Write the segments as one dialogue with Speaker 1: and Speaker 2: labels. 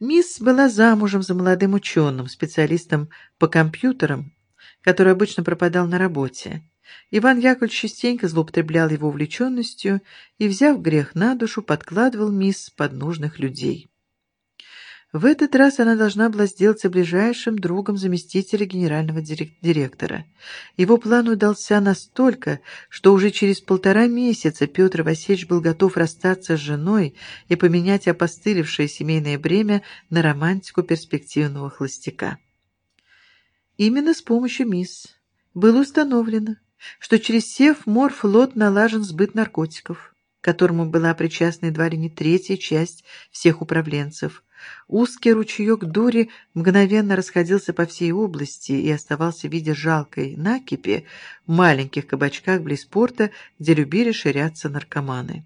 Speaker 1: Мисс была замужем за молодым ученым, специалистом по компьютерам, который обычно пропадал на работе. Иван Яковлевич частенько злоупотреблял его увлеченностью и, взяв грех на душу, подкладывал мисс под нужных людей. В этот раз она должна была сделаться ближайшим другом заместителя генерального директора. Его план удался настолько, что уже через полтора месяца Петр Васильевич был готов расстаться с женой и поменять опостылевшее семейное бремя на романтику перспективного холостяка. Именно с помощью мисс было установлено, что через Севморфлот налажен сбыт наркотиков, которому была причастна едва ли не третья часть всех управленцев – Узкий ручеек дури мгновенно расходился по всей области и оставался в виде жалкой накипи в маленьких кабачках близ порта, где любили ширяться наркоманы.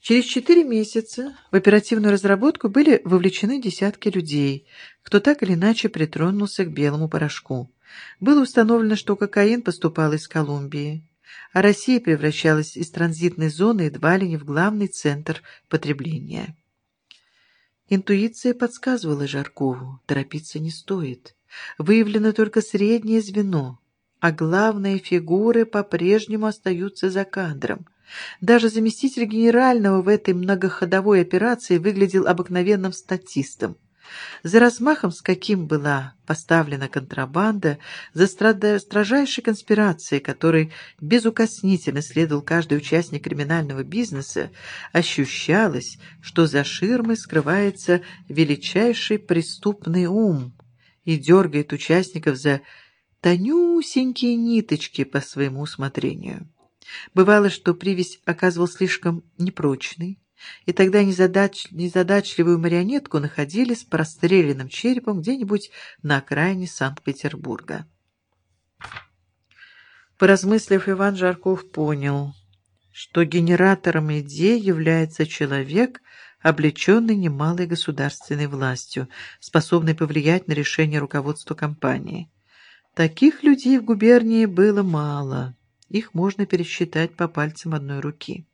Speaker 1: Через четыре месяца в оперативную разработку были вовлечены десятки людей, кто так или иначе притронулся к белому порошку. Было установлено, что кокаин поступал из Колумбии, а Россия превращалась из транзитной зоны едва ли не в главный центр потребления. Интуиция подсказывала Жаркову, торопиться не стоит. Выявлено только среднее звено, а главные фигуры по-прежнему остаются за кадром. Даже заместитель генерального в этой многоходовой операции выглядел обыкновенным статистом. За размахом, с каким была поставлена контрабанда, за строжайшей конспирацией, которой безукоснительно следовал каждый участник криминального бизнеса, ощущалось, что за ширмой скрывается величайший преступный ум и дергает участников за тонюсенькие ниточки по своему усмотрению. Бывало, что привязь оказывалась слишком непрочной, и тогда незадач... незадачливую марионетку находили с простреленным черепом где-нибудь на окраине Санкт-Петербурга. Поразмыслив, Иван Жарков понял, что генератором идей является человек, облеченный немалой государственной властью, способный повлиять на решение руководства компании. Таких людей в губернии было мало, их можно пересчитать по пальцам одной руки.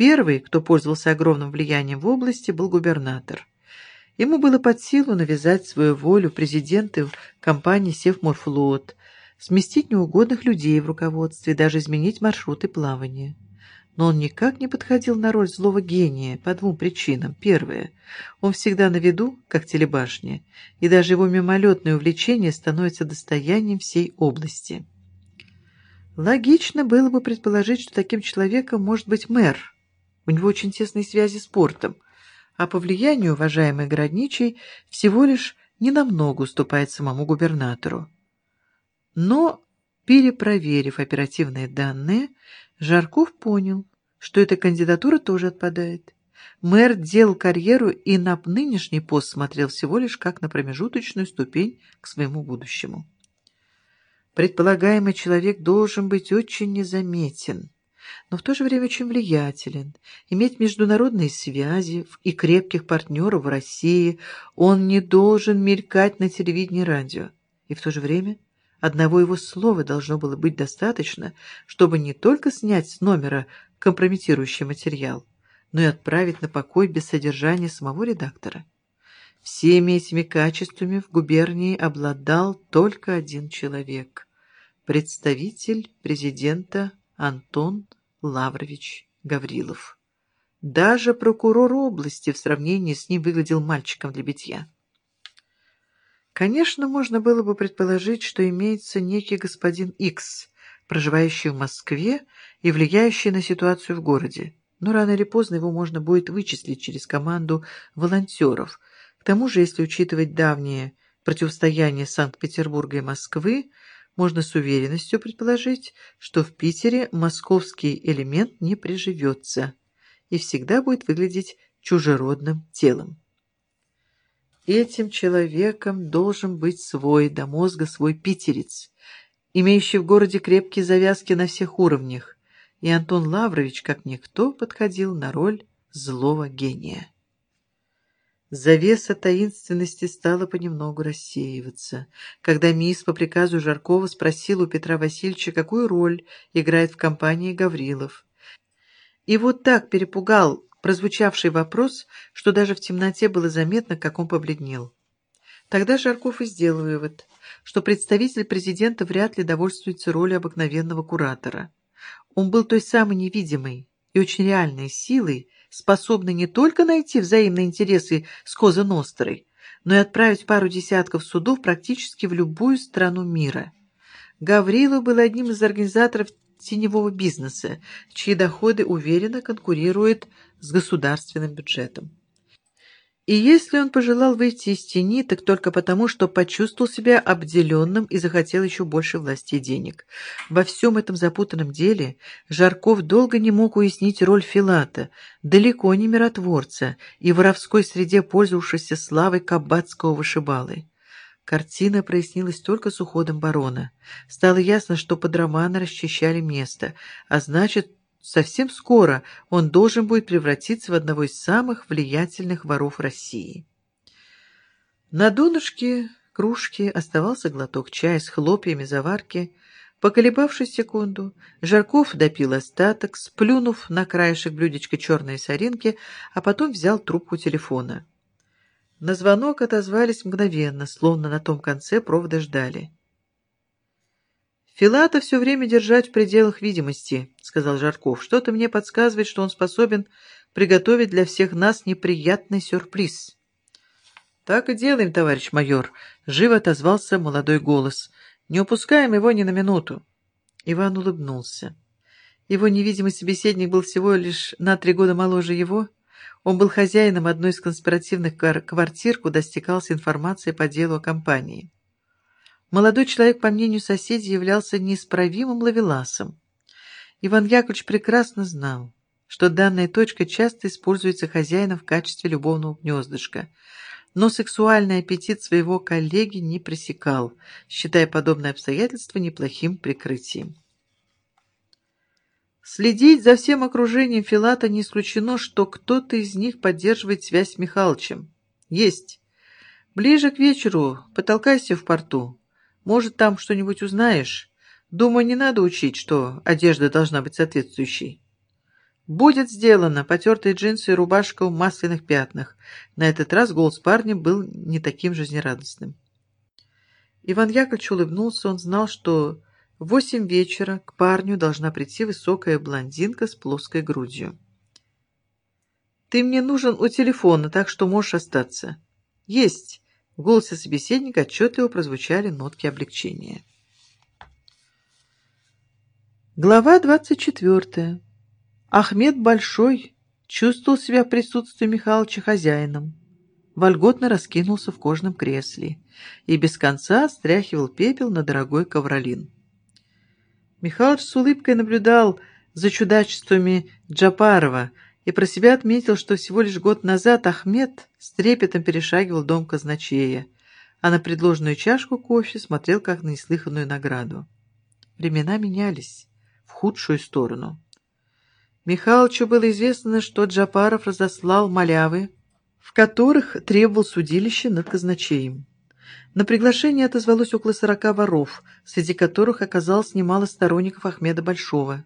Speaker 1: Первый, кто пользовался огромным влиянием в области, был губернатор. Ему было под силу навязать свою волю президенту компании «Севморфлот», сместить неугодных людей в руководстве, даже изменить маршруты плавания. Но он никак не подходил на роль злого гения по двум причинам. Первое. Он всегда на виду, как телебашня, и даже его мимолетное увлечение становится достоянием всей области. Логично было бы предположить, что таким человеком может быть мэр, у него очень тесные связи с портом, а по влиянию уважаемый городничий всего лишь ненамного уступает самому губернатору. Но, перепроверив оперативные данные, Жарков понял, что эта кандидатура тоже отпадает. Мэр делал карьеру и на нынешний пост смотрел всего лишь как на промежуточную ступень к своему будущему. Предполагаемый человек должен быть очень незаметен но в то же время очень влиятелен, иметь международные связи и крепких партнеров в России, он не должен мелькать на телевидении радио. И в то же время одного его слова должно было быть достаточно, чтобы не только снять с номера компрометирующий материал, но и отправить на покой без содержания самого редактора. Всеми этими качествами в губернии обладал только один человек – представитель президента Антон Лаврович Гаврилов. Даже прокурор области в сравнении с ним выглядел мальчиком для битья. Конечно, можно было бы предположить, что имеется некий господин Икс, проживающий в Москве и влияющий на ситуацию в городе. Но рано или поздно его можно будет вычислить через команду волонтеров. К тому же, если учитывать давнее противостояние Санкт-Петербурга и Москвы, можно с уверенностью предположить, что в Питере московский элемент не приживется и всегда будет выглядеть чужеродным телом. Этим человеком должен быть свой до мозга свой питерец, имеющий в городе крепкие завязки на всех уровнях, и Антон Лаврович, как никто, подходил на роль злого гения. Завеса таинственности стала понемногу рассеиваться, когда мисс по приказу Жаркова спросила у Петра Васильевича, какую роль играет в компании Гаврилов. И вот так перепугал прозвучавший вопрос, что даже в темноте было заметно, как он побледнел. Тогда Жарков и сделал вывод, что представитель президента вряд ли довольствуется ролью обыкновенного куратора. Он был той самой невидимой и очень реальной силой, способной не только найти взаимные интересы с Коза Нострой, но и отправить пару десятков судов практически в любую страну мира. Гаврилов был одним из организаторов теневого бизнеса, чьи доходы уверенно конкурируют с государственным бюджетом. И если он пожелал выйти из тени, так только потому, что почувствовал себя обделенным и захотел еще больше власти и денег. Во всем этом запутанном деле Жарков долго не мог уяснить роль Филата, далеко не миротворца и воровской среде пользовавшейся славой кабацкого вышибалы. Картина прояснилась только с уходом барона. Стало ясно, что под романа расчищали место, а значит, Совсем скоро он должен будет превратиться в одного из самых влиятельных воров России. На донышке кружки оставался глоток чая с хлопьями заварки. Поколебавшись секунду, Жарков допил остаток, сплюнув на краешек блюдечка черной соринки, а потом взял трубку телефона. На звонок отозвались мгновенно, словно на том конце провода ждали. «Филата все время держать в пределах видимости», — сказал Жарков. «Что-то мне подсказывает, что он способен приготовить для всех нас неприятный сюрприз». «Так и делаем, товарищ майор», — живо отозвался молодой голос. «Не упускаем его ни на минуту». Иван улыбнулся. Его невидимый собеседник был всего лишь на три года моложе его. Он был хозяином одной из конспиративных квартир, куда стекалась информация по делу о компании. Молодой человек, по мнению соседей, являлся неисправимым ловеласом. Иван Яковлевич прекрасно знал, что данная точка часто используется хозяином в качестве любовного гнездышка, но сексуальный аппетит своего коллеги не пресекал, считая подобное обстоятельство неплохим прикрытием. Следить за всем окружением Филата не исключено, что кто-то из них поддерживает связь с Михалычем. Есть. Ближе к вечеру потолкайся в порту. Может, там что-нибудь узнаешь? Думаю, не надо учить, что одежда должна быть соответствующей. «Будет сделано!» Потертые джинсы и рубашка в масляных пятнах. На этот раз голос парня был не таким жизнерадостным. Иван Яковлевич улыбнулся. Он знал, что в восемь вечера к парню должна прийти высокая блондинка с плоской грудью. «Ты мне нужен у телефона, так что можешь остаться». «Есть!» В голосе собеседника отчетливо прозвучали нотки облегчения. Глава двадцать четвертая. Ахмед Большой чувствовал себя в присутствии Михалыча хозяином. Вольготно раскинулся в кожаном кресле и без конца стряхивал пепел на дорогой ковролин. Михалыч с улыбкой наблюдал за чудачествами Джапарова, и про себя отметил, что всего лишь год назад Ахмед с трепетом перешагивал дом казначея, а на предложенную чашку кофе смотрел как на неслыханную награду. Времена менялись в худшую сторону. Михалычу было известно, что Джапаров разослал малявы, в которых требовал судилище над казначеем. На приглашение отозвалось около сорока воров, среди которых оказалось немало сторонников Ахмеда Большого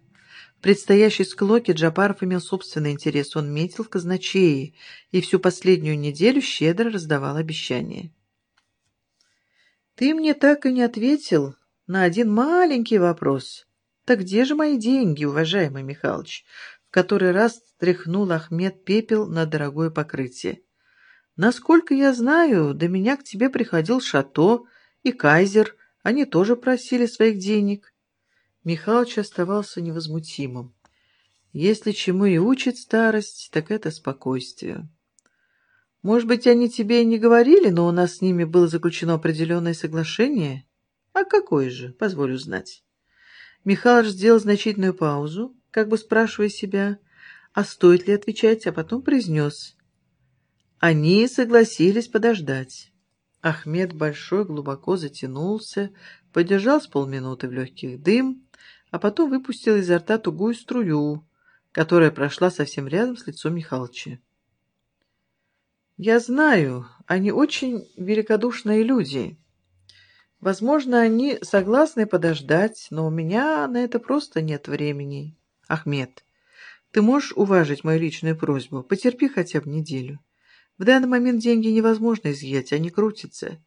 Speaker 1: предстоящей склоке Джапаров имел собственный интерес. Он метил в казначеи и всю последнюю неделю щедро раздавал обещания. «Ты мне так и не ответил на один маленький вопрос. Так где же мои деньги, уважаемый Михалыч?» В который раз тряхнул Ахмед пепел на дорогое покрытие. «Насколько я знаю, до меня к тебе приходил Шато и Кайзер. Они тоже просили своих денег». Михалыч оставался невозмутимым. Если чему и учит старость, так это спокойствие. Может быть, они тебе и не говорили, но у нас с ними было заключено определенное соглашение? А какое же, позволю знать. Михалыч сделал значительную паузу, как бы спрашивая себя, а стоит ли отвечать, а потом произнес. Они согласились подождать. Ахмед Большой глубоко затянулся, подержал с полминуты в легких дым, а потом выпустил изо рта тугую струю, которая прошла совсем рядом с лицом Михалыча. «Я знаю, они очень великодушные люди. Возможно, они согласны подождать, но у меня на это просто нет времени. Ахмед, Ты можешь уважить мою личную просьбу? Потерпи хотя бы неделю. В данный момент деньги невозможно изъять, они крутятся.